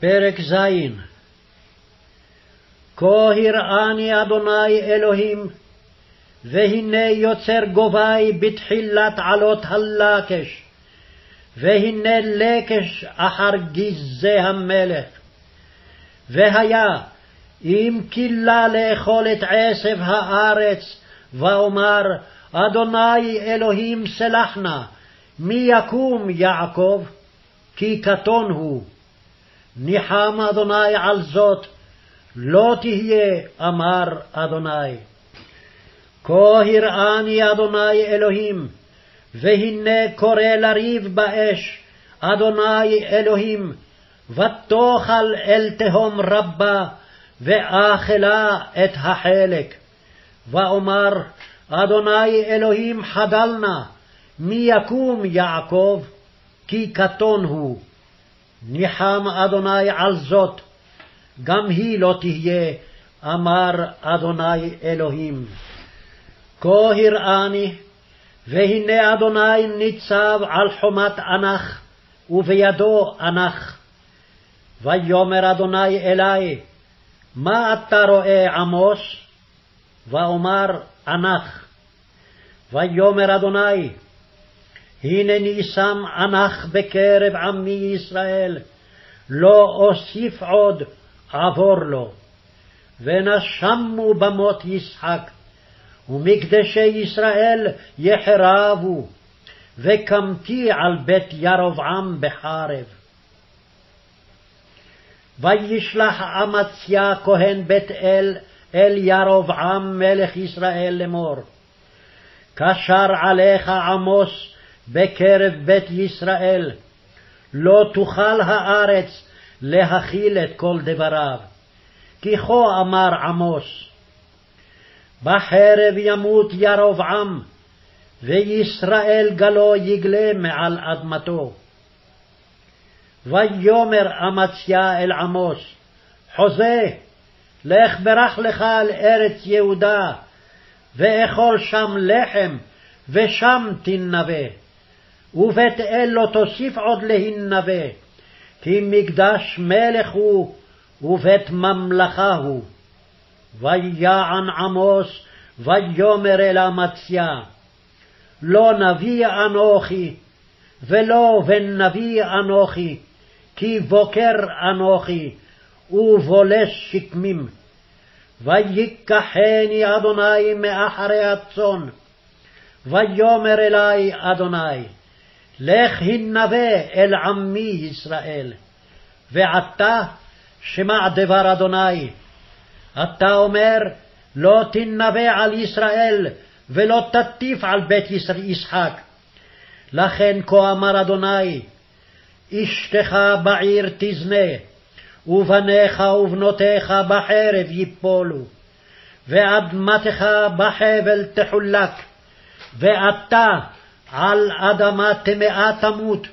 פרק ז. כה הראני אדוני אלוהים, והנה יוצר גובי בתחילת עלות הלקש, והנה לקש אחר גזי המלך. והיה אם כלה לאכול את עשב הארץ, ואומר, אדוני אלוהים סלח נא, מי יקום יעקב? כי קטון הוא. ניחם אדוני על זאת, לא תהיה, אמר אדוני. כה הראני אדוני אלוהים, והנה קורא לריב באש, אדוני אלוהים, ותאכל אל תהום רבה, ואכלה את החלק. ואומר, אדוני אלוהים חדל נא, מי יקום יעקב? כי קטון הוא. ניחם אדוני על זאת, גם היא לא תהיה, אמר אדוני אלוהים. כה הראני, והנה אדוני ניצב על חומת אנח, ובידו אנח. ויאמר אדוני אלי, מה אתה רואה עמוס? ואומר אנח. ויאמר אדוני, הנני שם אנח בקרב עמי ישראל, לא אוסיף עוד עבור לו. ונשמו במות ישחק, ומקדשי ישראל יחרבו, וקמתי על בית ירבעם בחרב. וישלח אמציה כהן בית אל אל ירבעם מלך ישראל לאמור, קשר עליך עמוס בקרב בית ישראל, לא תוכל הארץ להכיל את כל דבריו. כי כה אמר עמוס, בחרב ימות ירבעם, וישראל גלו יגלה מעל אדמתו. ויאמר אמציה אל עמוס, חוזה, לך ברח לך על ארץ יהודה, ואכול שם לחם, ושם תנבא. ובית אל לא תוסיף עוד להנבא, כי מקדש מלך הוא, ובית ממלכה הוא. ויען עמוס, ויאמר אל אמציה, לא נביא אנוכי, ולא בן נביא אנוכי, כי בוקר אנוכי, ובולש שקמים. ויקחני אדוני מאחרי הצאן, ויאמר אלי אדוני, לך הנבא אל עמי ישראל. ועתה שמע דבר אדוני. אתה אומר, לא תנבא על ישראל, ולא תטיף על בית ישחק. לכן כה אמר אדוני, אשתך בעיר תזנה, ובניך ובנותיך בחרב יפולו, ואדמתך בחבל תחולק, ואתה על אדמה טמאה תמות,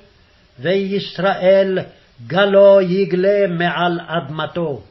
וישראל גלו יגלה מעל אדמתו.